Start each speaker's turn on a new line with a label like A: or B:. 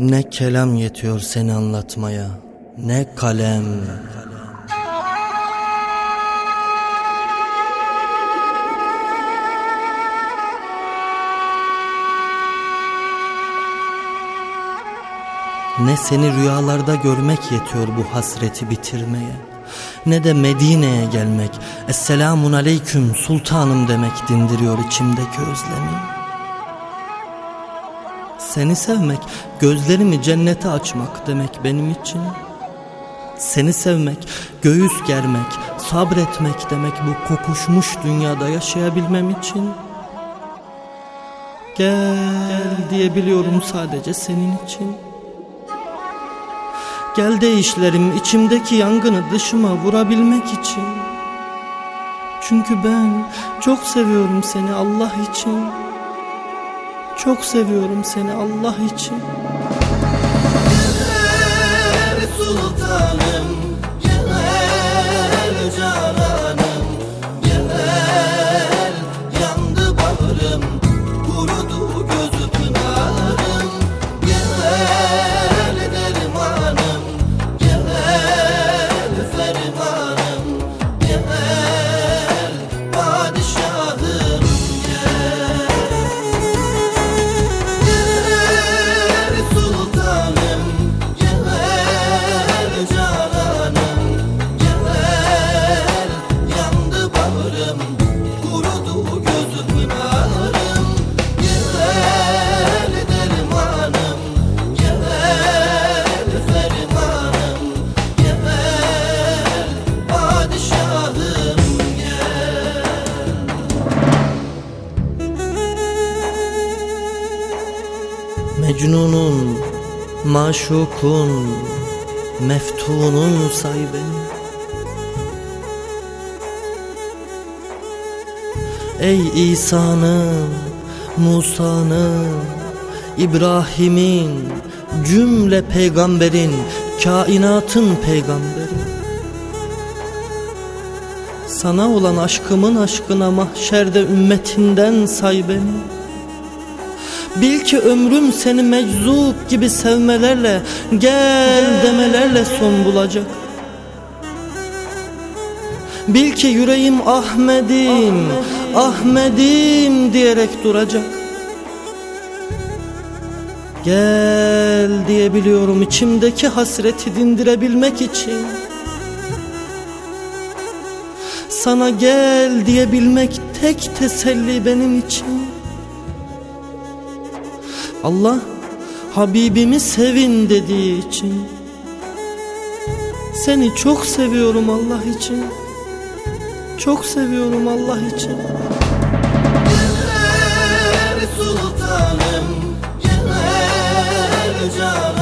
A: Ne kelam yetiyor seni anlatmaya Ne kalem. Ne seni rüyalarda görmek yetiyor bu hasreti bitirmeye Ne de Medine'ye gelmek. Esselamun aleyküm sultanım demek dindiriyor içimdeki özlemi Seni sevmek gözlerimi cennete açmak demek benim için. Seni sevmek göğüs germek sabretmek demek bu kokuşmuş dünyada yaşayabilmem için. Gel diyebiliyorum sadece senin için. Gel değişlerim içimdeki yangını dışıma vurabilmek için. Çünkü ben çok seviyorum seni Allah için Çok seviyorum seni Allah için.
B: Sultanım
A: Mecnunun, maşukun, meftunun say beni Ey İsa'nın, Musa'nın, İbrahim'in, cümle peygamberin, kainatın peygamberi. Sana olan aşkımın aşkına mahşerde ümmetinden say beni Bil ki ömrüm seni meczup gibi sevmelerle Gel demelerle son bulacak. Bil ki yüreğim Ahmet'im Ahmet'im diyerek duracak. Gel diyebiliyorum içimdeki hasreti dindirebilmek için. Sana gel diyebilmek tek teselli benim için Allah Habibimi sevin dediği için. Seni çok seviyorum Allah için. Çok seviyorum Allah için.
B: Gel sultanım Gel cananım